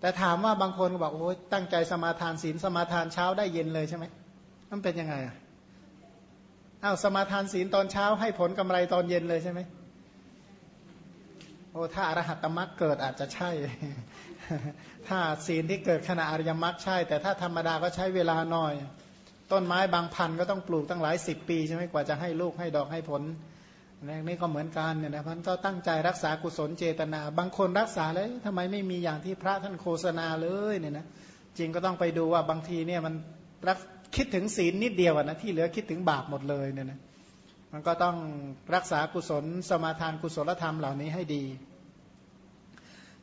แต่ถามว่าบางคนก็บอกโอ้ยตั้งใจสมาทานศีลสมาทานเช้าได้เย็นเลยใช่ไหมมันเป็นยังไงอะอ้าวสมาทานศีลตอนเช้าให้ผลกำไรตอนเย็นเลยใช่ไหมโอ้ถ้าอรหัตมรรคเกิดอาจจะใช่ ถ้าศีลที่เกิดขณะอริยมรรคใช่ แต่ถ้าธรรมดาก็ใช้เวลาหน่อย ต้นไม้บางพันก็ต้องปลูกตั้งหลายสิบปีใช่ไหมกว่าจะให้ลูกให้ดอกให้ผล นี่ก็เหมือนกันเนี่ยนะพันก็ตั้งใจรักษากุศลเจตนา บางคนรักษาเลยทำไมไม่มีอย่างที่พระท่านโฆษณาเลยเนี่ยนะจริงก็ต้องไปดูว่าบางทีเนี่ยมันรักคิดถึงศีลนิดเดียวนะที่เหลือคิดถึงบาปหมดเลยเนี่ยนะมันก็ต้องรักษากุศลสมาทานกุศลธรรมเหล่านี้ให้ดี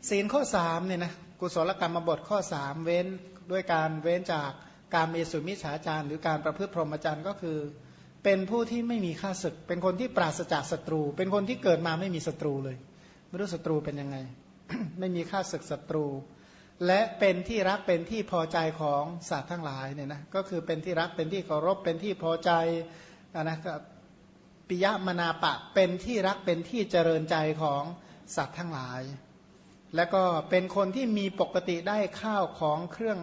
ศีลข้อสามเนี่ยนะกุศลกรรมบทข้อสามเว้นด้วยการเว้นจากการมีสุมิฉาจารหรือการประพฤติพรหมจรรย์ก็คือ เป็นผู้ที่ไม่มีค่าศึก เป็นคนที่ปราศจากศัตรู เป็นคนที่เกิดมาไม่มีศัตรูเลย ไม่รู้ศัตรูเป็นยังไง ไม่มีค่าศึกศัตรู และเป็นที่รักเป็นที่พอใจของสัตว์ทั้งหลายเนี่ยนะก็คือเป็นที่รักเป็นที่เคารพเป็นที่พอใจนะปิยมนาปะเป็นที่รักเป็นที่เจริญใจของสัตว์ทั้งหลาย แล้วก็เป็นคนที่มีปกติได้ข้าวของเครื่อง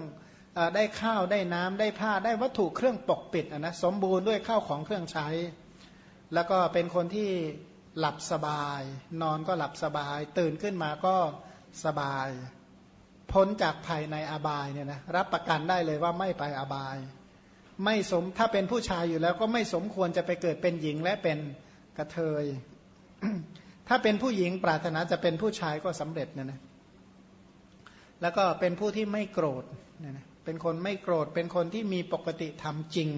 ได้ข้าวได้น้ำได้ผ้าได้วัตถุเครื่องปกปิดนะสมบูรณ์ด้วยข้าวของเครื่องใช้ แล้วก็เป็นคนที่หลับสบาย นอนก็หลับสบาย ตื่นขึ้นมาก็สบาย พ้นจากภัยในอบายเนี่ยนะรับประกันได้เลยว่าไม่ไปอบาย ไม่สมถ้าเป็นผู้ชายอยู่แล้วก็ไม่สมควรจะไปเกิดเป็นหญิงและเป็นกระเทย ถ้าเป็นผู้หญิงปรารถนาจะเป็นผู้ชายก็สำเร็จเนี่ยนะแล้วก็เป็นผู้ที่ไม่โกรธเนี่ยนะ เป็นคนไม่โกรธ เป็นคนที่มีปกติทำจริง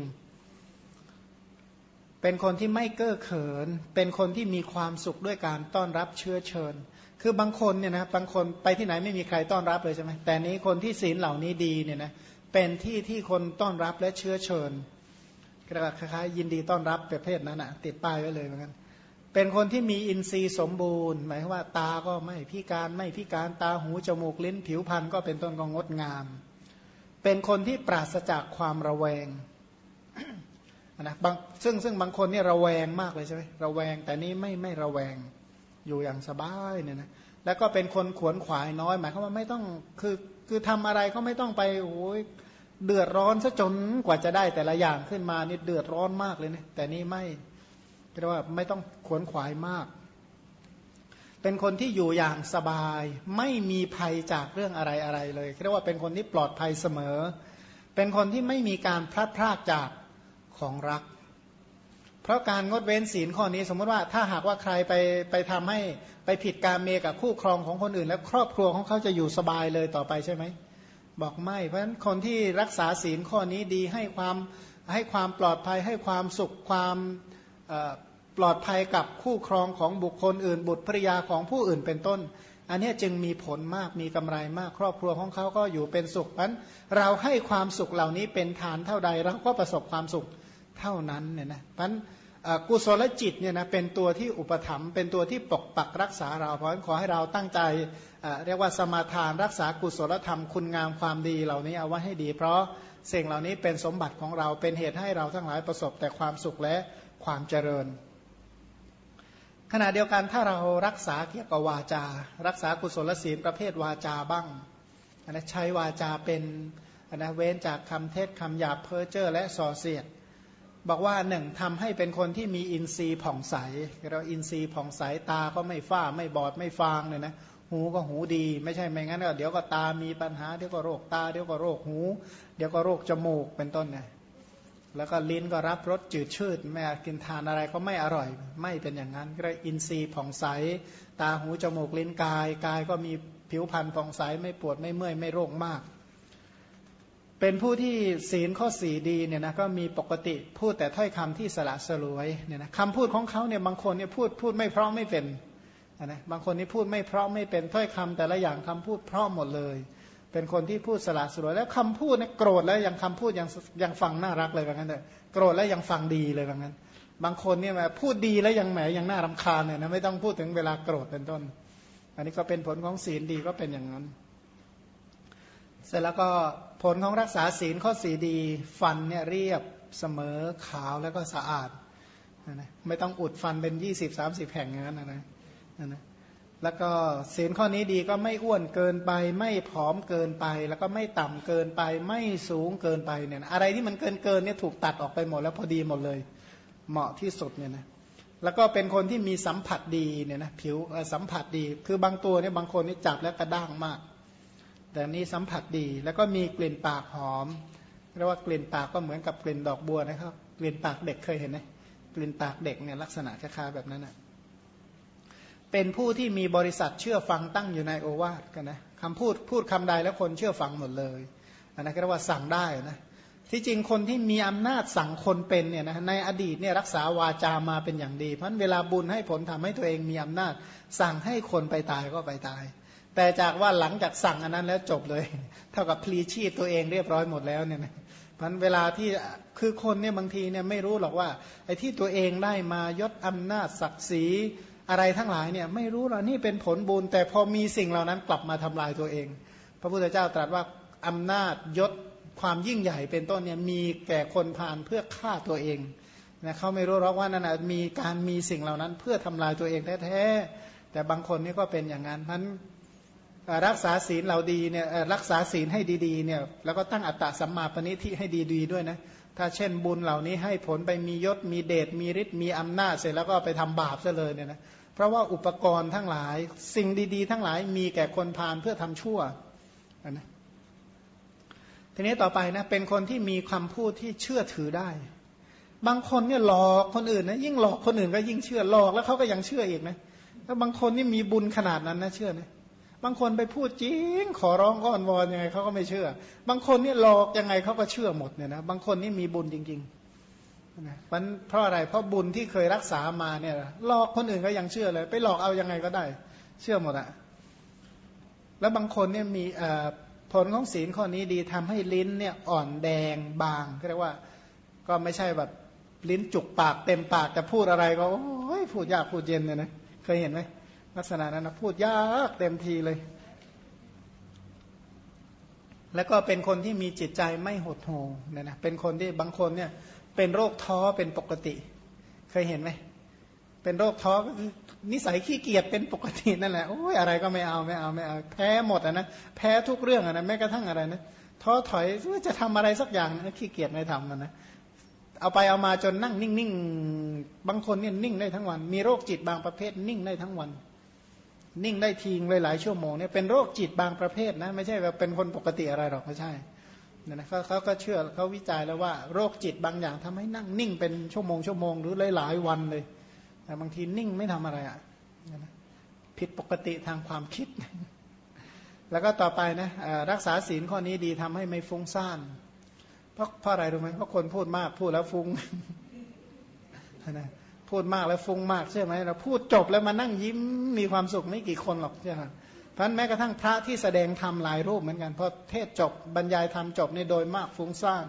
เป็นคนที่ไม่เก้อเขิน เป็นคนที่มีความสุขด้วยการต้อนรับเชื้อเชิญ คือบางคนเนี่ยนะบางคนไปที่ไหนไม่มีใครต้อนรับเลยใช่ไหมแต่นี้คนที่ศีลเหล่านี้ดีเนี่ยนะเป็นที่ที่คนต้อนรับและเชื้อเชิญกระคล้ายๆยินดีต้อนรับประเภทนั้นอะติดป้ายไว้เลยเหมือนกันเป็นคนที่มีอินทรีย์สมบูรณ์ หมายว่าตาก็ไม่พิการไม่พิการตาหูจมูกลิ้นผิวพรรณก็เป็นต้นก็งดงาม เป็นคนที่ปราศจากความระแวงนะบางซึ่งซึ่งบางคนนี่ระแวงมากเลยใช่ไหมระแวง แต่นี้ไม่ไม่ระแวงอยู่อย่างสบายเนี่ยนะแล้วก็เป็นคนขวนขวายน้อย หมายความว่าไม่ต้องคือคือทำอะไรก็ไม่ต้องไปโอ้ยเดือดร้อนซะจนกว่าจะได้แต่ละอย่างขึ้นมานี่เดือดร้อนมากเลยนะแต่นี่ไม่เรียกว่าไม่ต้องขวนขวายมาก เป็นคนที่อยู่อย่างสบาย ไม่มีภัยจากเรื่องอะไรอะไรเลยเรียกว่าเป็นคนที่ปลอดภัยเสมอ เป็นคนที่ไม่มีการพลัดพรากจากของรัก เพราะการงดเว้นศีลข้อนี้ สมมติว่าถ้าหากว่าใครไปไปทำให้ไปผิดการเมกับคู่ครองของคนอื่น แล้วครอบครัวของเขาจะอยู่สบายเลยต่อไปใช่ไหมบอกไม่ เพราะฉะนั้นคนที่รักษาศีลข้อนี้ดีให้ความให้ความปลอดภัยให้ความสุขความ ปลอดภัยกับคู่ครองของบุคคลอื่น บุตรภรยาของผู้อื่นเป็นต้น อันนี้จึงมีผลมากมีกำไรมาก ครอบครัวของเขาก็อยู่เป็นสุขนั้นเราให้ความสุขเหล่านี้เป็นฐานเท่าใดเราก็ประสบความสุขเท่านั้นเนี่ยนะพันกุศลจิตเนี่ยนะเป็นตัวที่อุปถัมภ์เป็นตัวที่ปกปักรักษาเรา เพราะฉะนั้นขอให้เราตั้งใจเรียกว่าสมาทานรักษากุศลธรรมคุณงามความดีเหล่านี้เอาไว้ให้ดี เพราะสิ่งเหล่านี้เป็นสมบัติของเราเป็นเหตุให้เราทั้งหลายประสบแต่ความสุขและความเจริญ ขณะเดียวกันถ้าเรารักษาเกี่ยวกับวาจา รักษากุศลศีลประเภทวาจาบ้างนะใช้วาจาเป็นนะเว้นจากคำเทศคำหยาบเพ้อเจ้อและส่อเสียด บอกว่าหนึ่งทำให้เป็นคนที่มีอินทรีย์ผ่องใส เราอินทรีย์ผ่องใสตาก็ไม่ฝ้าไม่บอดไม่ฟางเลยนะหูก็หูดี ไม่ใช่ไม่งั้นก็เดี๋ยวก็ตามีปัญหาเดี๋ยวก็โรคตาเดี๋ยวก็โรคหู เดี๋ยวก็โรคจมูกเป็นต้นเนี่ย แล้วก็ลิ้นก็รับรสจืดชืดแม่กินทานอะไรก็ไม่อร่อย ไม่เป็นอย่างนั้น ก็อินทรีย์ผ่องใส ตาหูจมูกลิ้นกาย กายก็มีผิวพรรณผ่องใสไม่ปวดไม่เมื่อยไม่โรคมาก เป็นผู้ที่ศีลข้อสีดีเนี่ยนะก็มีปกติพูดแต่ถ้อยคำที่สละสลวยเนี่ยนะคำพูดของเขาเนี่ยบางคนเนี่ยพูดพูดไม่เพราะไม่เป็นนะบางคนนี่พูดไม่เพราะไม่เป็นถ้อยคำแต่ละอย่างคำพูดเพราะหมดเลย เป็นคนที่พูดสละสลวยแล้วคำพูดเนี่ยโกรธแล้วยังคำพูดยังยังฟังน่ารักเลยแบบนั้นเลยโกรธแล้วยังฟังดีเลยแบบนั้น บางคนเนี่ยพูดดีแล้วยังแหมยังน่ารำคาญเนี่ยนะไม่ต้องพูดถึงเวลาโกรธเป็นต้น อันนี้ก็เป็นผลของศีลดีก็เป็นอย่างนั้น เสร็จแล้วก็ผลของรักษาศีลข้อสีดีฟันเนี่ยเรียบเสมอขาวแล้วก็สะอาดนะไม่ต้องอุดฟันเป็นยี่สิบสามสิบแห่งอย่างนั้นนะนะ แล้วก็ศีลข้อนี้ดีก็ไม่อ้วนเกินไป ไม่ผอมเกินไป แล้วก็ไม่ต่ำเกินไป ไม่สูงเกินไปเนี่ยอะไรที่มันเกินเกินเนี่ยถูกตัดออกไปหมดแล้วพอดีหมดเลย เหมาะที่สุดเนี่ยนะแล้วก็เป็นคนที่มีสัมผัสดีเนี่ยนะผิวสัมผัสดี คือบางตัวเนี่ยบางคนนี่จับแล้วกระด้างมาก แต่นี้สัมผัสดีแล้วก็มีกลิ่นปากหอมเรียกว่ากลิ่นปากก็เหมือนกับกลิ่นดอกบัวนะครับ กลิ่นปากเด็กเคยเห็นไหมกลิ่นปากเด็กเนี่ยลักษณะคล้ายๆแบบนั้นนะ เป็นผู้ที่มีบริษัทเชื่อฟังตั้งอยู่ในโอวาทกันนะคำพูดพูดคำใดแล้วคนเชื่อฟังหมดเลยอันนั้นก็เรียกว่าสั่งได้นะที่จริงคนที่มีอำนาจสั่งคนเป็นเนี่ยนะในอดีตเนี่ยรักษาวาจามาเป็นอย่างดี เพราะเวลาบุญให้ผลทำให้ตัวเองมีอำนาจ สั่งให้คนไปตายก็ไปตาย แต่จากว่าหลังจากสั่งอันนั้นแล้วจบเลย เท่ากับพลีชีพตัวเองเรียบร้อยหมดแล้วเนี่ยนะมันเวลาที่คือคนเนี่ยบางทีเนี่ยไม่รู้หรอกว่าไอ้ที่ตัวเองได้มายศอำนาจศักดิ์ศรี อะไรทั้งหลายเนี่ยไม่รู้หรอกนี่เป็นผลบุญ แต่พอมีสิ่งเหล่านั้นกลับมาทำลายตัวเอง พระพุทธเจ้าตรัสว่าอำนาจยศความยิ่งใหญ่เป็นต้นเนี่ยมีแก่คนผ่านเพื่อฆ่าตัวเองนะเขาไม่รู้หรอกว่านั่นมีการมีสิ่งเหล่านั้น เพื่อทำลายตัวเองแท้ๆแต่บางคนนี่ก็เป็นอย่างนั้นพันรักษาศีลเราดีเนี่ยรักษาศีลให้ดีๆเนี่ยแล้วก็ตั้งอัตตะสัมมาปณิทิให้ดีๆด้วยนะ ถ้าเช่นบุญเหล่านี้ให้ผลไปมียศมีเดชมีฤทธิ์มีอำนาจเสร็จแล้วก็ไปทำบาปซะเลยเนี่ยนะเพราะว่าอุปกรณ์ทั้งหลายสิ่งดี ๆ ทั้งหลายมีแก่คนพาลเพื่อทำชั่วนะทีนี้ต่อไปนะเป็นคนที่มีคำพูดที่เชื่อถือได้ บางคนเนี่ยหลอกคนอื่นนะยิ่งหลอกคนอื่นก็ยิ่งเชื่อหลอกแล้วเขาก็ยังเชื่ออีกนะแล้วบางคนนี่มีบุญขนาดนั้นนะเชื่อนะ บางคนไปพูดจริง ขอร้องอ้อนวอนยังไงเขาก็ไม่เชื่อ บางคนนี่หลอกยังไงเขาก็เชื่อหมดเนี่ยนะบางคนนี่มีบุญจริงๆนะมันเพราะอะไรเพราะบุญที่เคยรักษามาเนี่ยหลอกคนอื่นก็ยังเชื่อเลย ไปหลอกเอายังไงก็ได้ เชื่อหมดอะแล้วบางคนเนี่ยมีผลของศีลข้อนี้ดีทำให้ลิ้นเนี่ยอ่อนแดงบางเรียกว่าก็ไม่ใช่แบบลิ้นจุกปากเต็มปากจะพูดอะไรก็โอ้ยพูดยากพูดเย็นเนี่ยนะเคยเห็นไหม ลักษณะนั้นนะพูดยากเต็มทีเลย แล้วก็เป็นคนที่มีจิตใจไม่หดหู่เนี่ยนะเป็นคนที่บางคนเนี่ย เป็นโรคท้อเป็นปกติ เคยเห็นไหมเป็นโรคท้อก็คือนิสัยขี้เกียจเป็นปกตินั่นแหละโอ้ยอะไรก็ไม่เอาไม่เอาไม่เอาแพ้หมดอะนะแพ้ทุกเรื่องอะนะแม้กระทั่งอะไรนะท้อถอยว่าจะทำอะไรสักอย่างขี้เกียจไม่ทำมันนะเอาไปเอามาจนนั่งนิ่งๆบางคนเนี่ยนิ่งได้ทั้งวัน มีโรคจิตบางประเภทนิ่งได้ทั้งวัน นิ่งได้ทิ้งเลยหลายชั่วโมงเนี่ยเป็นโรคจิตบางประเภทนะไม่ใช่แบบเป็นคนปกติอะไรหรอกไม่ใช่เนี่ยนะเขาเขาก็เชื่อเขาวิจัยแล้วว่าโรคจิตบางอย่างทำให้นั่งนิ่งเป็นชั่วโมงชั่วโมงหรือหลายๆวันเลยแต่บางทีนิ่งไม่ทำอะไรอะผิดปกติทางความคิด แล้วก็ต่อไปนะรักษาศีลข้อนี้ดีทำให้ไม่ฟุ้งซ่านเพราะเพราะอะไรรู้ไหมเพราะคนพูดมากพูดแล้วฟุ้งนะ พูดมากแล้วฟุ้งมากใช่ไหมเราพูดจบแล้วมานั่งยิ้มมีความสุขไม่กี่คนหรอกใช่ไหมเพราะแม้กระทั่งพระที่แสดงธรรมหลายรูปเหมือนกันพอเทศจบบรรยายธรรมจบนี่โดยมากฟุ้งซ่าน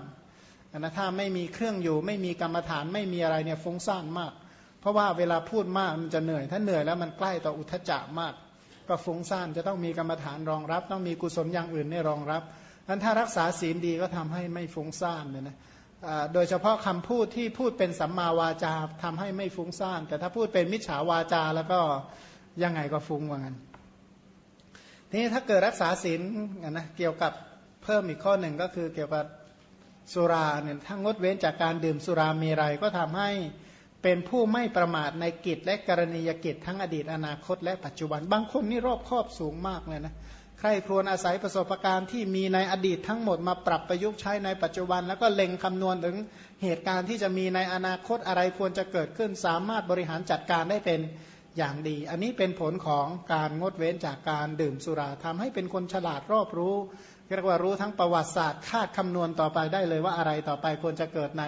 นะถ้าไม่มีเครื่องอยู่ ไม่มีกรรมฐานไม่มีอะไรเนี่ยฟุ้งซ่านมาก เพราะว่าเวลาพูดมากมันจะเหนื่อย ถ้าเหนื่อยแล้วมันใกล้ต่ออุทจจะมาก ก็ฟุ้งซ่านจะต้องมีกรรมฐานรองรับ ต้องมีกุศลอย่างอื่นในรองรับนั้นถ้ารักษาศีลดีก็ทำให้ไม่ฟุ้งซ่านเนี่ยนะ โดยเฉพาะคำพูดที่พูดเป็นสัมมาวาจาทำให้ไม่ฟุ้งซ่าน แต่ถ้าพูดเป็นมิจฉาวาจาแล้วก็ยังไงก็ฟุ้งว่างั้นทีนี้ถ้าเกิดรักษาศีลนะเกี่ยวกับเพิ่มอีกข้อหนึ่งก็คือเกี่ยวกับสุราเนี่ยถ้างดเว้นจากการดื่มสุรามีไรก็ทำให้เป็นผู้ไม่ประมาทในกิจและกรณียกิจทั้งอดีตอนาคตและปัจจุบัน บางคนนี่รอบครอบสูงมากเลยนะ ใครครวญอาศัยประสบการณ์ที่มีในอดีตทั้งหมดมาปรับประยุกต์ใช้ในปัจจุบัน แล้วก็เล็งคำนวณถึงเหตุการณ์ที่จะมีในอนาคตอะไรควรจะเกิดขึ้น สามารถบริหารจัดการได้เป็นอย่างดี อันนี้เป็นผลของการงดเว้นจากการดื่มสุราทำให้เป็นคนฉลาดรอบรู้เรียกว่ารู้ทั้งประวัติศาสตร์คาดคำนวณต่อไปได้เลยว่าอะไรต่อไปควรจะเกิดใน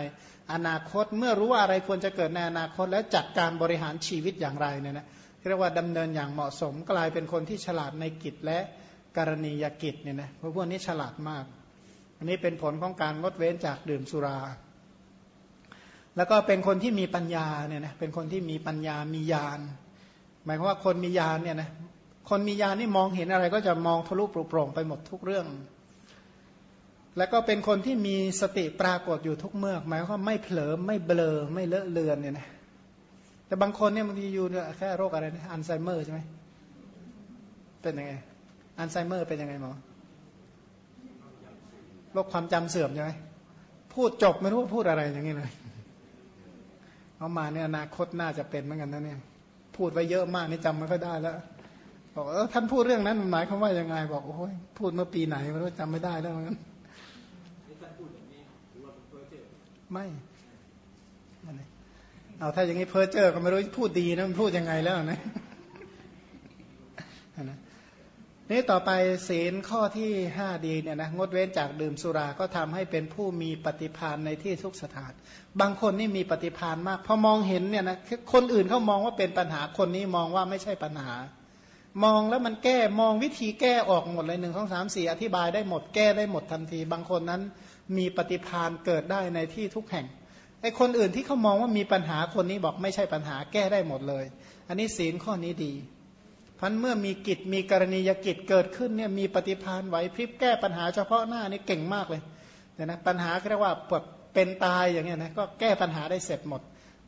อนาคต เมื่อรู้ว่าอะไรควรจะเกิดในอนาคต แล้วจัดการบริหารชีวิตอย่างไรเนี่ยนะเรียกว่าดำเนินอย่างเหมาะสมกลายเป็นคนที่ฉลาดในกิจและ กรณียกิจเนี่ยนะเพราะพวกนี้ฉลาดมาก อันนี้เป็นผลของการงดเว้นจากดื่มสุรา แล้วก็เป็นคนที่มีปัญญาเนี่ยนะเป็นคนที่มีปัญญามีญาณหมายความว่าคนมีญาณเนี่ยนะคนมีญาณนี่มองเห็นอะไรก็จะมองทะลุปโปร่งไปหมดทุกเรื่อง แล้วก็เป็นคนที่มีสติปรากฏอยู่ทุกเมื่อหมายความไม่เผลอไม่เบลอไม่เลอะเลือนเนี่ยนะแต่บางคนเนี่ยบางทีอยู่เนี่ยแค่โรคอะไรนะอัลไซเมอร์ใช่ไหมเป็นยังไง อัลไซเมอร์เป็นยังไงหมอโรคความจำเสื่อมใช่ไหมพูดจบไม่รู้พูดอะไรอย่างนี้เลยเอามาเนี่ยอนาคตน่าจะเป็นเหมือนกันนะเนี่ย พูดไว้เยอะมากนี่จำไม่ค่อยได้แล้วบอกเออท่านพูดเรื่องนั้นหมายความว่ายังไง บอกโอ้ยพูดเมื่อปีไหนไม่รู้จำไม่ได้แล้วเหมือนกันไม่ไม่เอาถ้าอย่างนี้เพอเจอก็ไม่รู้พูดดีนะมันพูดยังไงแล้วนะนะ นี่ต่อไปศีลข้อที่ห้าดีเนี่ยนะงดเว้นจากดื่มสุราก็ทำให้เป็นผู้มีปฏิพานในที่ทุกสถาน บางคนนี่มีปฏิพานมากพอมองเห็นเนี่ยนะคนอื่นเขามองว่าเป็นปัญหาคนนี้มองว่าไม่ใช่ปัญหา มองแล้วมันแก้มองวิธีแก้ออกหมดเลยหนึ่งสองสามสี่อธิบายได้หมดแก้ได้หมดทันที บางคนนั้นมีปฏิพานเกิดได้ในที่ทุกแห่งไอ้คนอื่นที่เขามองว่ามีปัญหาคนนี้บอกไม่ใช่ปัญหาแก้ได้หมดเลย อันนี้ศีลข้อนี้ดี พันเมื่อมีกิจมีกรณียกิจเกิดขึ้นเนี่ยมีปฏิพานไหวพริบแก้ปัญหาเฉพาะหน้านี่เก่งมากเลยเนี่ยนะปัญหาเรียกว่าปวดเป็นตายอย่างเงี้ยนะก็แก้ปัญหาได้เสร็จหมด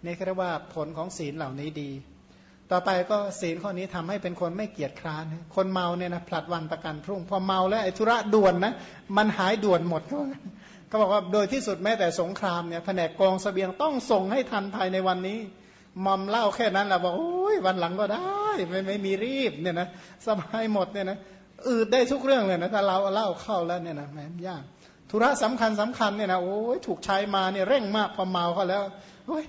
นี่เรียกว่าผลของศีลเหล่านี้ดี ต่อไปก็ศีลข้อนี้ทำให้เป็นคนไม่เกียจคร้าน คนเมาเนี่ยนะผลัดวันประกันพรุ่งพอเมาแล้วไอ้ธุระด่วนนะมันหายด่วนหมดก็ก็บอกว่าโดยที่สุดแม้แต่สงครามเนี่ยแผนกกองสเสบียงต้องส่งให้ทันภายในวันนี้ มอมเล่าแค่นั้นแหละบอกโอ้ยวันหลังก็ได้ ไม่ไม่มีรีบเนี่ยนะสบายหมดเนี่ยนะอืดได้ทุกเรื่องเลยนะถ้าเราเล่าเข้าแล้วเนี่ยนะแม่ยากธุระสำคัญสำคัญเนี่ยนะโอ้ยถูกใช้มาเนี่ยเร่งมากพอเมาเขาแล้วโอ้ย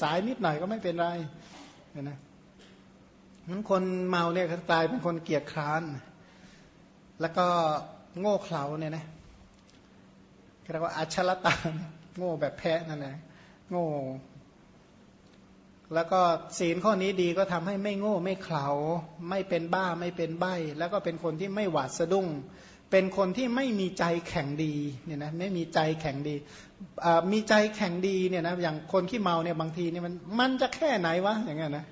สายนิดหน่อยก็ไม่เป็นไรเนี่ยนะมันคนเมาเนี่ยกลายเป็นคนเกียจคร้าน แล้วก็โง่เขลาเนี่ยนะเรียกว่าอัชลตาโง่แบบแพ้นั่นแหละโง่ แล้วก็ศีลข้อนี้ดีก็ทำให้ไม่โง่ไม่เขลาไม่เป็นบ้าไม่เป็นใบ้ แล้วก็เป็นคนที่ไม่หวาดสะดุ้ง เป็นคนที่ไม่มีใจแข็งดีเนี่ยนะไม่มีใจแข็งดีมีใจแข็งดีเนี่ยนะอย่างคนที่เมาเนี่ยบางทีเนี่ยมันมันจะแค่ไหนวะอย่างเงี้ยนะ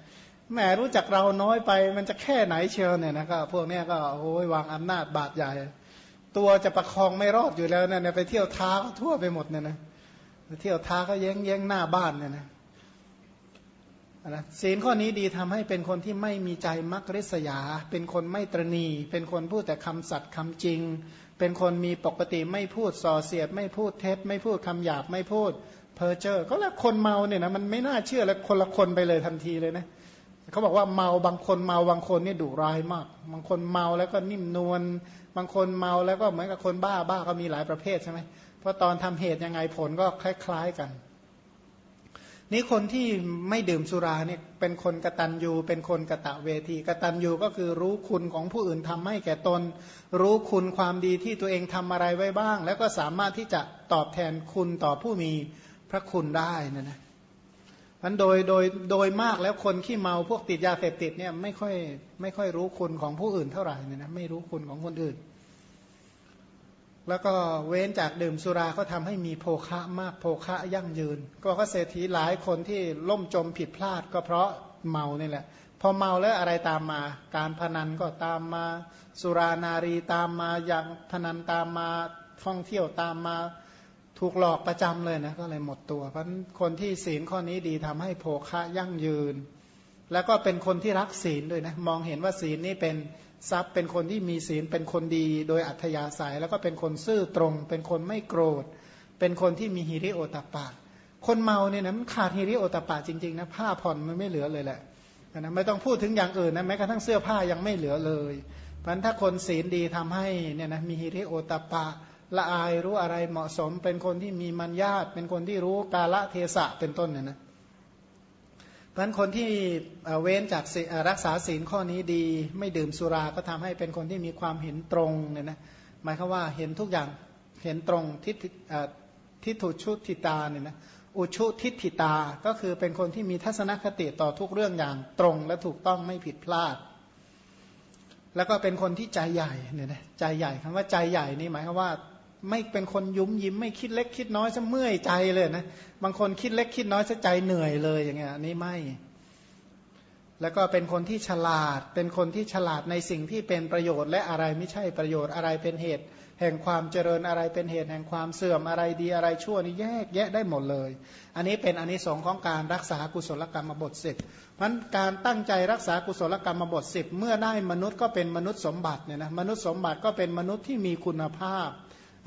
แหมรู้จักเราน้อยไป มันจะแค่ไหนเชียวเนี่ยนะก็พวกเนี้ยก็โอ้ยวางอำนาจบาดใหญ่ตัวจะประคองไม่รอดอยู่แล้วเนี่ยไปเที่ยวท้าทั่วไปหมดเนี่ยนะไปเที่ยวท้าก็แย้งแย้งหน้าบ้านเนี่ยนะ นะศีลข้อนี้ดีทำให้เป็นคนที่ไม่มีใจมักริษยา เป็นคนไม่ตรณี เป็นคนพูดแต่คำสัตย์คำจริง เป็นคนมีปกติไม่พูดส่อเสียด ไม่พูดเท็จ ไม่พูดคำหยาบไม่พูดเพอเจอร์ก็แล้วคนเมาเนี่ยนะมันไม่น่าเชื่อแล้วคนละคนไปเลยทันทีเลยนะเขาบอกว่าเมาบางคนเมาบางคนนี่ดุร้ายมาก บางคนเมาแล้วก็นิ่มนวลบางคนเมาแล้วก็เหมือนกับคนบ้าบ้าก็มีหลายประเภทใช่ไหมเพราะตอนทำเหตุยังไงผลก็คล้าย ๆกัน นี่คนที่ไม่ดื่มสุราเนี่ยเป็นคนกระตันยูเป็นคนกระตะเวทีกระตันยูก็คือรู้คุณของผู้อื่นทำให้แก่ตน รู้คุณความดีที่ตัวเองทำอะไรไว้บ้าง แล้วก็สามารถที่จะตอบแทนคุณต่อผู้มีพระคุณได้นะนะมันโดยโดยโดยมากแล้วคนขี้เมาพวกติดยาเสพติดเนี่ยไม่ค่อยไม่ค่อยรู้คุณของผู้อื่นเท่าไหร่นี่ยนะไม่รู้คุณของคนอื่น แล้วก็เว้นจากดื่มสุราก็ทำให้มีโภคะมากโภคะยั่งยืน ก็ก็เศรษฐีหลายคนที่ล่มจมผิดพลาดก็เพราะเมานี่แหละ พอเมาแล้วอะไรตามมา การพนันก็ตามมา สุรานารีตามมาอย่างพนันตามมาท่องเที่ยวตามมาถูกหลอกประจำเลยนะก็เลยหมดตัว เพราะคนที่ศีลข้อนี้ดีทำให้โภคะยั่งยืน แล้วก็เป็นคนที่รักศีลด้วยนะมองเห็นว่าศีลนี้เป็น ทรัพย์เป็นคนที่มีศีลเป็นคนดี โดยอัธยาศัย แล้วก็เป็นคนซื่อตรง เป็นคนไม่โกรธ เป็นคนที่มีฮิริโอตปะ คนเมาเนี่ยนะมันขาดฮิริโอตปะจริงๆนะผ้าผ่อนมันไม่เหลือเลยแหละนะไม่ต้องพูดถึงอย่างอื่นนะแม้กระทั่งเสื้อผ้ายังไม่เหลือเลยเพราะถ้าคนศีลดีทำให้เนี่ยนะมีฮิริโอตปะละอายรู้อะไรเหมาะสม เป็นคนที่มีมัญญาตเป็นคนที่รู้กาละเทศะเป็นต้นเนี่ยนะ พราะคนที่เว้นจากรักษาศีลข้อนี้ดี ไม่ดื่มสุราก็ทำให้เป็นคนที่มีความเห็นตรงเนี่ยนะหมายความว่าเห็นทุกอย่างเห็นตรงทิฏทิฏฐุชุติตาเนี่ยนะอุชุทิฏฐิตาก็คือเป็นคนที่มีทัศนคติต่อทุกเรื่องอย่างตรงและถูกต้องไม่ผิดพลาด แล้วก็เป็นคนที่ใจใหญ่เนี่ยนะใจใหญ่คำว่าใจใหญ่นี่หมายความว่า ไม่เป็นคนยุ้มยิ้มไม่คิดเล็กคิดน้อยจะเมื่อยใจเลยนะบางคนคิดเล็กคิดน้อยจะใจเหนื่อยเลยอย่างเงี้ยนี่ไม่ แล้วก็เป็นคนที่ฉลาด เป็นคนที่ฉลาดในสิ่งที่เป็นประโยชน์ และอะไรไม่ใช่ประโยชน์อะไรเป็นเหตุ แห่งความเจริญอะไรเป็นเหตุแห่งความเสื่อมอะไรดีอะไรชั่วนี่แยกแยะได้หมดเลย อันนี้เป็นอันนี้สองของการรักษากุศลกรรมบทสิบเพราะการตั้งใจรักษากุศลกรรมบทสิบเมื่อได้มนุษย์ก็เป็นมนุษย์สมบัติเนี่ยนะมนุษย์สมบัติก็เป็นมนุษย์ที่มีคุณภาพ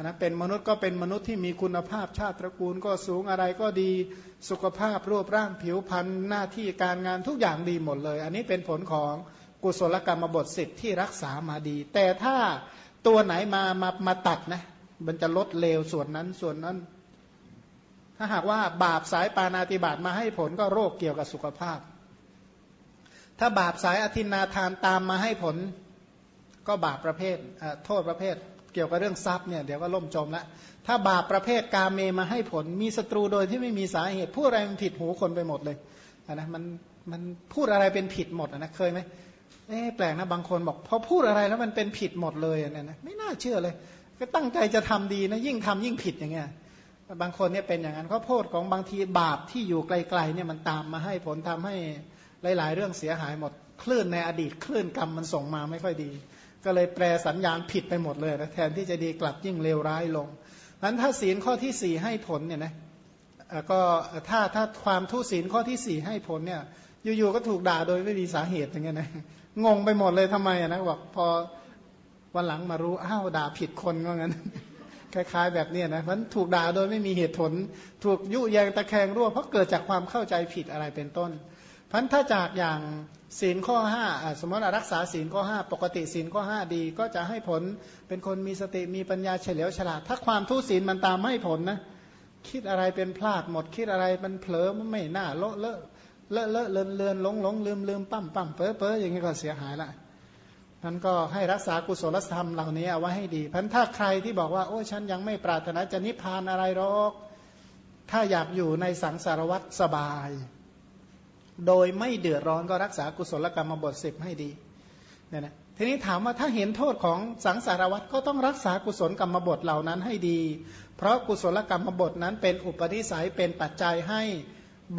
นะเป็นมนุษย์ก็เป็นมนุษย์ที่มีคุณภาพชาติตระกูลก็สูงอะไรก็ดีสุขภาพรูปร่างผิวพรรณหน้าที่การงานทุกอย่างดีหมดเลย อันนี้เป็นผลของกุศลกรรมบทสิบที่รักษามาดี แต่ถ้าตัวไหนมามามาตัดนะมันจะลดเลวส่วนนั้นส่วนนั้น ถ้าหากว่าบาปสายปานาติบาตมาให้ผลก็โรคเกี่ยวกับสุขภาพ ถ้าบาปสายอธินาทานตามมาให้ผล ก็บาปประเภทโทษประเภท เกี่ยวกับเรื่องทรัพย์เนี่ยเดี๋ยวก็ล่มจมล้วถ้าบาปประเภทกาเมมาให้ผล มีศัตรูโดยที่ไม่มีสาเหตุพูดอะไรมันผิดหูคนไปหมดเลยนะมันมันพูดอะไรเป็นผิดหมดนะเคยไหมเอ๊แปลกนะบางคนบอกพอพูดอะไรแล้วมันเป็นผิดหมดเลยเนี่ยนะไม่น่าเชื่อเลย ก็ตั้งใจจะทำดีนะยิ่งทำยิ่งผิดอย่างเงี้ยบางคนเนี่ยเป็นอย่างนั้นเพราะโทษของบางทีบาปที่อยู่ไกลๆเนี่ยมันตามมาให้ผลทำให้หลาย ๆ เรื่องเสียหายหมดคลื่นในอดีตคลื่นกรรมมันส่งมาไม่ค่อยดี ก็เลยแปลสัญญาณผิดไปหมดเลยนะแทนที่จะดีกลับยิ่งเลวร้ายลงนั้นถ้าศีลข้อที่สี่ให้ผลเนี่ยนะก็ถ้าถ้าความทุศีลข้อที่สี่ให้ผลเนี่ยอยู่ๆก็ถูกด่าโดยไม่มีสาเหตุอย่างเงี้ยนะงงไปหมดเลยทำไมนะบอกพอวันหลังมารู้อ้าวด่าผิดคนก็งั้น คล้าย ๆ แบบนี้นะมันถูกด่าโดยไม่มีเหตุผล ถูกยุแยงตะแคงรั่วเพราะเกิดจากความเข้าใจผิดอะไรเป็นต้น พันถ้าจากอย่างศีลข้อห้าสมมติรักษาศีลข้อห้าปกติศีลข้อห้าดีก็จะให้ผลเป็นคนมีสติมีปัญญาเฉลียวฉลาด ถ้าความทุศีลมันตามให้ผลนะคิดอะไรเป็นพลาดหมด คิดอะไรมันเผลอมันไม่น่าเลอะเลอะเลอะเลอะเลือนเลือนหลงหลงลืมลืมปั้มปั้มเป้อเป้ออย่างนี้ก็เสียหายละนั้นก็ให้รักษากุศลธรรมเหล่านี้เอาไว้ให้ดีพันถ้าใครที่บอกว่าโอ้ฉันยังไม่ปรารถนาจะนิพพานอะไรหรอก ถ้าอยากอยู่ในสังสารวัฏสบาย โดยไม่เดือดร้อนก็รักษากุศลกรรมบทสิบให้ดีเนี่ยนะทีนี้ถามว่าถ้าเห็นโทษของสังสารวัตรก็ต้องรักษากุศลกรรมบทเหล่านั้นให้ดี เพราะกุศลกรรมบทนั้นเป็นอุปนิสัยเป็นปัจจัยให้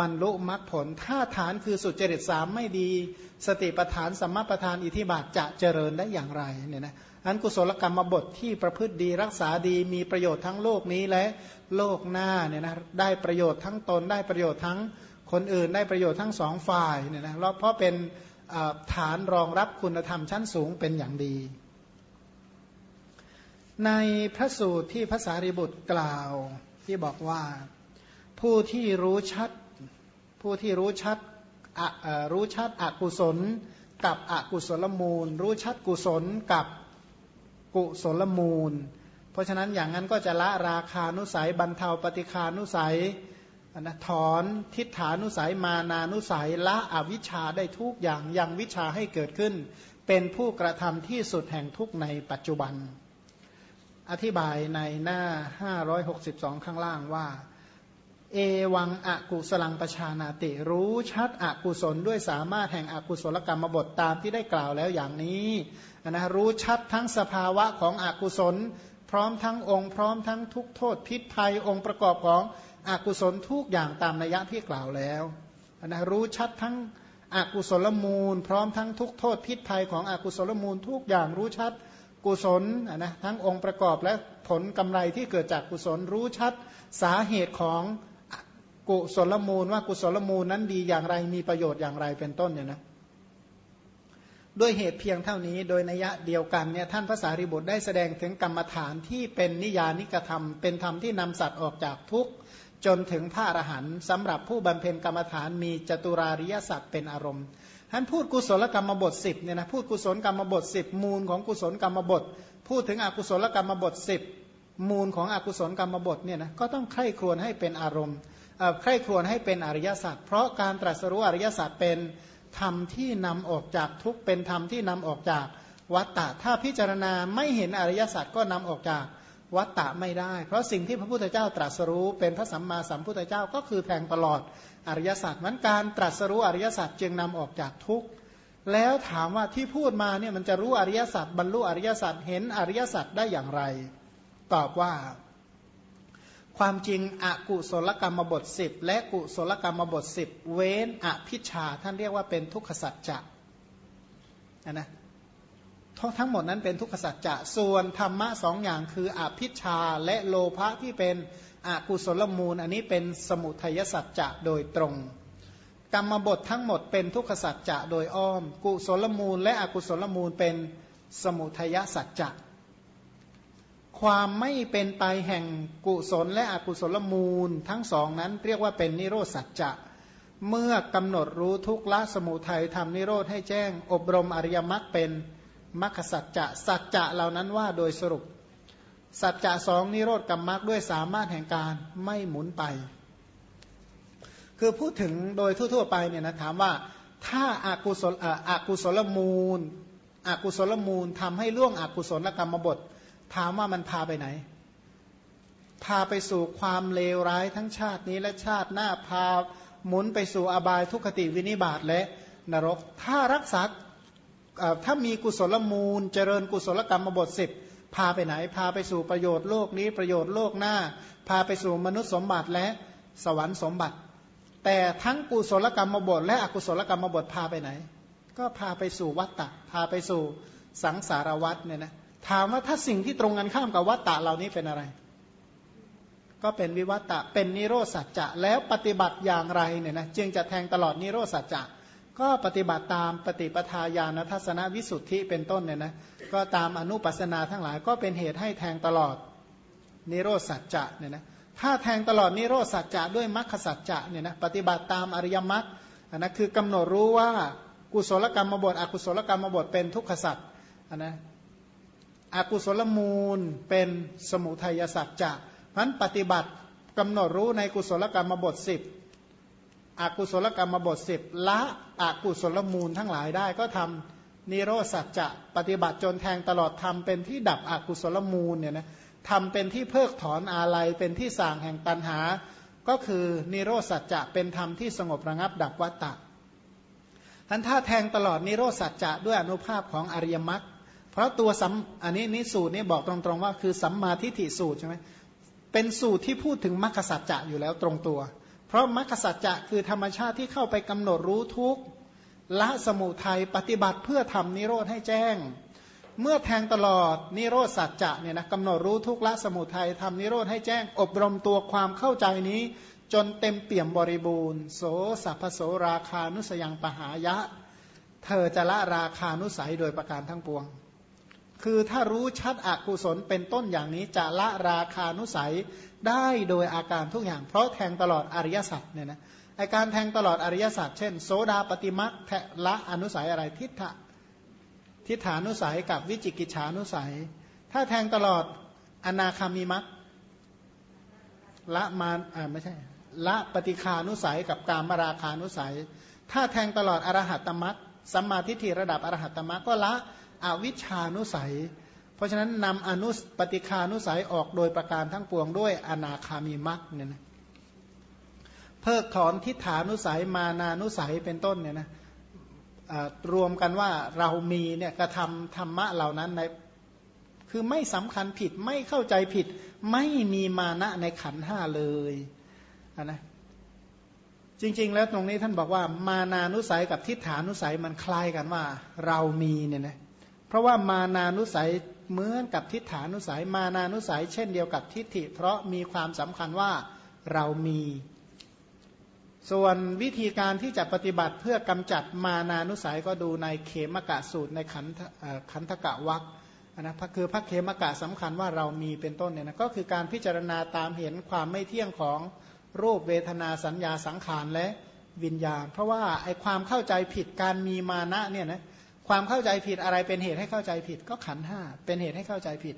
บรรลุมรรคผล ถ้าฐานคือสุจริตสามไม่ดี สติปทานสัมมาปทานอิทิบาทจะเจริญได้อย่างไรเนี่ยนะอันกุศลกรรมบทที่ประพฤติดีรักษาดีมีประโยชน์ทั้งโลกนี้และโลกหน้าเนี่ยนะได้ประโยชน์ทั้งตนได้ประโยชน์ทั้ง คนอื่นได้ประโยชน์ทั้งสองฝ่ายเนี่ยนะเพราะเป็นฐานรองรับคุณธรรมชั้นสูงเป็นอย่างดี ในพระสูตรที่ภาษาริบุตรกล่าวที่บอกว่า ผู้ที่รู้ชัด ผู้ที่รู้ชัดรู้ชัดอกุศล กับอกุศลมูล รู้ชัดกุศลกับกุศลมูล เพราะฉะนั้นอย่างนั้นก็จะละราคานุสัยบรรเทาปฏิคานุสัย นะถอนทิฏฐานุสัยมานานุสัยละอวิชชาได้ทุกอย่างยังวิชาให้เกิดขึ้น เป็นผู้กระทำที่สุดแห่งทุกในปัจจุบัน อธิบายในหน้า 562 ข้างล่างว่า เอวังอกุสลังประชานาติรู้ชัดอกุศลด้วยสามารถแห่งอกุศลกรรมบทตามที่ได้กล่าวแล้วอย่างนี้นะรู้ชัดทั้งสภาวะของอกุศล พร้อมทั้งองค์พร้อมทั้งทุกโทษพิษภัยองค์ประกอบของ อกุศลทุกอย่างตามนัยยะที่กล่าวแล้วนะรู้ชัดทั้งอกุศลมูล พร้อมทั้งทุกโทษพิษภัยของอกุศลมูลทุกอย่างรู้ชัดกุศลนะทั้งองค์ประกอบและผลกำไรที่เกิดจากกุศลรู้ชัดสาเหตุของกุศลมูลว่ากุศลมูลนั้นดีอย่างไรมีประโยชน์อย่างไรเป็นต้นเนี่ยนะด้วยเหตุเพียงเท่านี้โดยนัยะเดียวกันเนี่ยท่านพระสารีบุตรได้แสดงถึงกรรมฐานที่เป็นนิยานิกธรรม เป็นธรรมที่นำสัตว์ออกจากทุกข์ จนถึงพระอรหันต์สำหรับผู้บำเพ็ญกรรมฐานมีจตุราริยสัตว์เป็นอารมณ์ท่านพูดกุศลกรรมบทสิบเนี่ยนะพูดกุศลกรรมบทสิบมูลของกุศลกรรมบท พูดถึงอกุศลกรรมบทสิบมูลของอกุศลกรรมบทเนี่ยนะก็ต้องใคร่ครวญให้เป็นอารมณ์ใคร่ครวญให้เป็นอริยสัจเพราะการตรัสรู้อริยสัจเป็นธรรมที่นำออกจากทุกเป็นธรรมที่นำออกจากวัตตะถ้าพิจารณาไม่เห็นอริยสัจก็นำออกจาก วัตตะไม่ได้ เพราะสิ่งที่พระพุทธเจ้าตรัสรู้เป็นพระสัมมาสัมพุทธเจ้าก็คือแทงตลอดอริยสัจมันการตรัสรู้อริยสัจจึงนำออกจากทุกข์แล้วถามว่าที่พูดมาเนี่ยมันจะรู้อริยสัจบรรลุอริยสัจเห็นอริยสัจได้อย่างไร ตอบว่า ความจริงอกุศลกรรมบทสิบและกุศลกรรมบทสิบเว้นอภิชาท่านเรียกว่าเป็นทุกขสัจจะนะ ทั้งหมดนั้นเป็นทุกขสัจจะส่วนธรรมะสองอย่างคืออภิชาและโลภะที่เป็นอกุศลมูล อันนี้เป็นสมุทัยสัจจะโดยตรง กรรมบททั้งหมดเป็นทุกขสัจจะโดยอ้อม กุศลมูล และอกุศลมูลเป็นสมุทัยสัจจะความไม่เป็นไปแห่งกุศลและอกุศลมูล ทั้งสองนั้นเรียกว่าเป็นนิโรธสัจจะเมื่อกำหนดรู้ทุกละสมุทัยทำนิโรธให้แจ้ง อบรมอริยมรรคเป็น มรรคสัจจะสัจจะเหล่านั้นว่าโดยสรุป สัจจะสองนิโรธกับมรรคด้วยสามารถแห่งการไม่หมุนไป คือพูดถึงโดยทั่วๆไปเนี่ยนะถามว่าถ้าอากุศลอากุศลมูลอากุศลมูลทำให้ล่วงอากุศลกรรมบท ถามว่ามันพาไปไหน พาไปสู่ความเลวร้ายทั้งชาตินี้และชาติหน้าพาหมุนไปสู่อบายทุกขติวินิบาตและนรก ถ้ารักษา ถ้ามีกุศลมูล เจริญกุศลกรรมบทสิบพาไปไหน พาไปสู่ประโยชน์โลกนี้ประโยชน์โลกหน้า พาไปสู่มนุษย์สมบัติและสวรรค์สมบัติ แต่ทั้งกุศลกรรมบทและอกุศลกรรมบทพาไปไหน ก็พาไปสู่วัตตะ พาไปสู่สังสารวัตเนี่ยนะถามว่าถ้าสิ่งที่ตรงกันข้ามกับวัตตะเหล่านี้เป็นอะไร ก็เป็นวิวัฏฏะเป็นนิโรธสัจจะแล้วปฏิบัติอย่างไรเนี่ยนะจึงจะแทงตลอดนิโรธสัจจะ ก็ปฏิบัติตามปฏิปทาญาณทัศนวิสุทธิเป็นต้นเนี่ยนะก็ตามอนุปัสนาทั้งหลายก็เป็นเหตุให้แทงตลอดนิโรธสัจจะเนี่ยนะถ้าแทงตลอดนิโรธสัจจะด้วยมรรคสัจจะเนี่ยนะปฏิบัติตามอริยมรรคอันนั้นคือกำหนดรู้ว่ากุศลกรรมบทอกุศลกรรมบทเป็นทุกขสัตว์นนะอกุศลมูลเป็นสมุทัยสัตว์จะพันปฏิบัติกำหนดรู้ในกุศลกรรมบทสิบ อกุศลกรรมบทสิบละอกุศลมูลทั้งหลายได้ก็ทำนิโรสัจจะปฏิบัติจนแทงตลอดทำเป็นที่ดับอกุศลมูลเนี่ยนะทำเป็นที่เพิกถอนอาลัยเป็นที่สางแห่งตันหา ก็คือนิโรสัจจะเป็นธรรมที่สงบระงับดับวัตตะท่านถ้าแทงตลอดนิโรสัจจะด้วยอนุภาพของอริยมรรคเพราะตัวสัมอันนี้นิสูตรนี่บอกตรงๆว่าคือสัมมาทิฏฐิสูตรใช่ไหมเป็นสูตรที่พูดถึงมรรคสัจจะอยู่แล้วตรงตัว เพราะมรรคสัจจะคือธรรมชาติที่เข้าไปกำหนดรู้ทุกละสมุทัยปฏิบัติเพื่อทำนิโรธให้แจ้ง เมื่อแทงตลอดนิโรธสัจจะเนี่ยนะกำหนดรู้ทุกละสมุทัยทำนิโรธให้แจ้ง อบรมตัวความเข้าใจนี้ จนเต็มเปี่ยมบริบูรณ์ โสสัพโสราคานุสยังปหายะ เธอจะละราคานุสัยโดยประการทั้งปวง คือถ้ารู้ชัดอกุศลเป็นต้นอย่างนี้จะละราคานุสัยได้โดยอาการทุกอย่าง เพราะแทงตลอดอริยสัจเนี่ยนะไอการแทงตลอดอริยสัจเช่น โสดาปฏิมักละอนุสัยอะไรทิฏฐะทิฏฐานุสัยกับวิจิกิจฉานุสัย ถ้าแทงตลอดอนาคามีมักละมาอ่าไม่ใช่ละปฏิคานุสัยกับการมราคานุสัย ถ้าแทงตลอดอรหัตตมัตสัมมาทิฏฐิระดับอรหัตตมัตก็ละ อวิชานุสัย เพราะฉะนั้นนำอนุปฏิคานุสัยออกโดยประการทั้งปวงด้วยอนาคามีมักเนี่ยนะเพิกถอนทิฏฐานุสัยมานานุสัยเป็นต้นเนี่ยนะรวมกันว่าเรามีเนี่ยกระทำธรรมะเหล่านั้นในคือไม่สำคัญผิดไม่เข้าใจผิด ไม่มีมานะในขันห้าเลยนะจริง ๆ แล้วตรงนี้ท่านบอกว่ามานานุสัยกับทิฏฐานุสัยมันคล้ายกันว่า เรามีเนี่ยนะ เพราะว่ามานานุสัยเหมือนกับทิฏฐานุสัย มานานุสัย เช่นเดียวกับทิฏฐิ เพราะมีความสำคัญว่าเรามี ส่วนวิธีการที่จะปฏิบัติเพื่อกำจัดมานานุสัยก็ดูในเขมกะสูตรในขันขันธกะวักนะคือพระเขมกะสำคัญว่าเรามีเป็นต้นเนี่ยนะก็คือการพิจารณาตามเห็นความไม่เที่ยงของรูปเวทนาสัญญาสังขารและวิญญาณ เพราะว่าไอความเข้าใจผิดการมีมานะเนี่ยนะ ความเข้าใจผิดอะไรเป็นเหตุให้เข้าใจผิด ก็ขันห้าเป็นเหตุให้เข้าใจผิด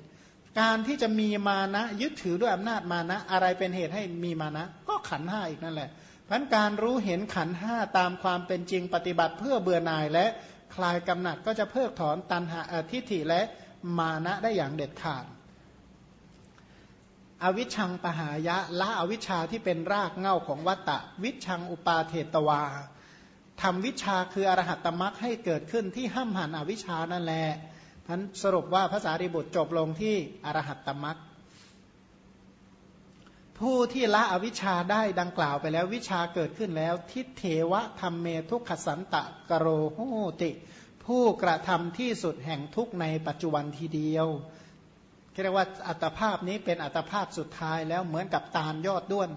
การที่จะมีมานะยึดถือด้วยอำนาจมานะ อะไรเป็นเหตุให้มีมานะ ก็ขันห้าอีกนั่นแหละพันการรู้เห็นขันห้าตามความเป็นจริงปฏิบัติเพื่อเบื่อหน่ายและคลายกำหนัดก็จะเพิกถอนตันหาทิฏฐิและมานะได้อย่างเด็ดขาด อวิชังปหายะละอวิชาที่เป็นรากเง่าของวัตตะ วิชังอุปาเทตวา ทำวิชาคืออรหัตตมรักให้เกิดขึ้นที่ห้ามหันอวิชานั่นแหละท่านสรุปว่าภาษาริบุตรจบลงที่อรหัตตมรักผู้ที่ละอวิชชาได้ดังกล่าวไปแล้ววิชาเกิดขึ้นแล้ว ทิเทวะธรรมเมทุกขสันตะกโรโหติ ผู้กระทำที่สุดแห่งทุกในปัจจุบันทีเดียวเรียกว่าอัตภาพนี้เป็นอัตภาพสุดท้ายแล้วเหมือนกับตาลยอดด้วน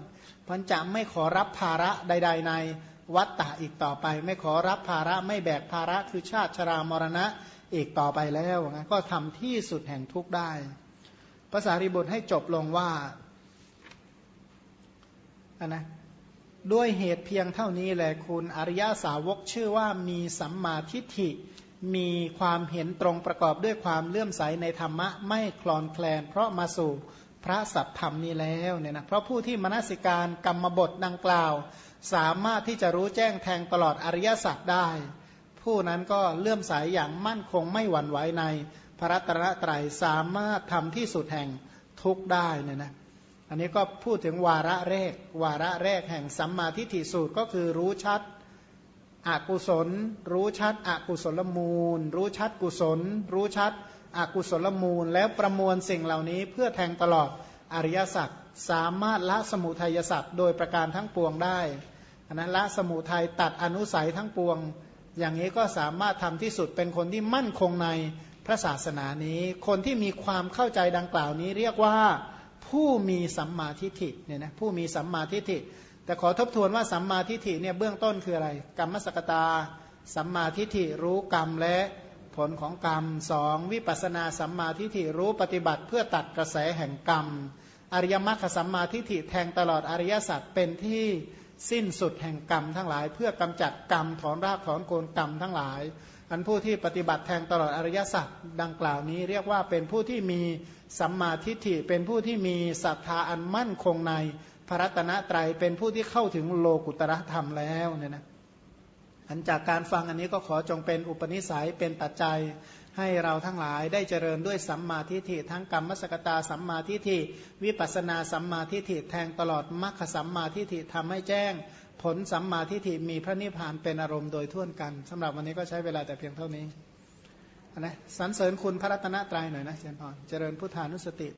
พันจะไม่ขอรับภาระใด ๆ ใน วัฏฏะอีกต่อไป ไม่ขอรับภาระไม่แบกภาระคือชาติชรามรณะอีกต่อไปแล้วก็ทำที่สุดแห่งทุกได้ภาษาริบุตรให้จบลงว่าอนนะด้วยเหตุเพียงเท่านี้แหละคุณอริยาสาวกชื่อว่ามีสัมมาทิฏฐิมีความเห็นตรงประกอบด้วยความเลื่อมใสในธรรมะไม่คลอนแคลน เพราะมาสู่พระสัพธรรมนี้แล้วเนี่ยนะเพราะผู้ที่มนสิการกรรมบทดังกล่าว สามารถที่จะรู้แจ้งแทงตลอดอริยสัจได้ ผู้นั้นก็เลื่อมใสยอย่างมั่นคงไม่หวั่นไหวในพระรัตนตรัยสามารถทำที่สุดแห่งทุกได้เนี่ยนะอันนี้ก็พูดถึงวาระแรก วาระแรกแห่งสัมมาทิฏฐิสูตรก็คือรู้ชัดอกุศล รู้ชัดอกุศลมูล รู้ชัดกุศล รู้ชัดอกุศลมูล แล้วประมวลสิ่งเหล่านี้เพื่อแทงตลอดอริยสัจ สามารถละสมุทัยสัจโดยประการทั้งปวงได้อันนั้นละสมุทัยตัดอนุสัยทั้งปวง อย่างนี้ก็สามารถทำที่สุดเป็นคนที่มั่นคงในพระศาสนานี้ คนที่มีความเข้าใจดังกล่าวนี้ เรียกว่าผู้มีสัมมาทิฏฐิเนี่ยนะผู้มีสัมมาทิฏฐิ แต่ขอทบทวนว่าสัมมาทิฏฐิเนี่ยเบื้องต้นคืออะไร กรรมสกตา สัมมาทิฏฐิรู้กรรมและผลของกรรมสองวิปัสนาสัมมาทิฏฐิรู้ปฏิบัติเพื่อตัดกระแสแห่งกรรม อริยมรรคสัมมาทิฏฐิแทงตลอดอริยสัจเป็นที่สิ้นสุดแห่งกรรมทั้งหลาย เพื่อกำจัดกรรมถอนรากถอนโคนกรรมทั้งหลาย อันผู้ที่ปฏิบัติแทงตลอดอริยสัจดังกล่าวนี้ เรียกว่าเป็นผู้ที่มีสัมมาทิฏฐิเป็นผู้ที่มีศรัทธาอันมั่นคงในพระรัตนตรัยเป็นผู้ที่เข้าถึงโลกุตระธรรมแล้วเนี่ยนะอันจากการฟังอันนี้ก็ขอจงเป็นอุปนิสัยเป็นปัจจัย ให้เราทั้งหลายได้เจริญด้วยสัมมาทิฏฐิทั้งกรรมสกตาสัมมาทิฏฐิวิปัสนาสัมมาทิฏฐิแทงตลอดมรรคสัมมาทิฏฐิทำให้แจ้ง ผลสัมมาทิฏฐิมีพระนิพพานเป็นอารมณ์โดยทั่วกันสำหรับวันนี้ก็ใช้เวลาแต่เพียงเท่านี้นะสรรเสริญคุณพระรัตนตรัยหน่อยนะเจนพรเจริญพุทธานุสติ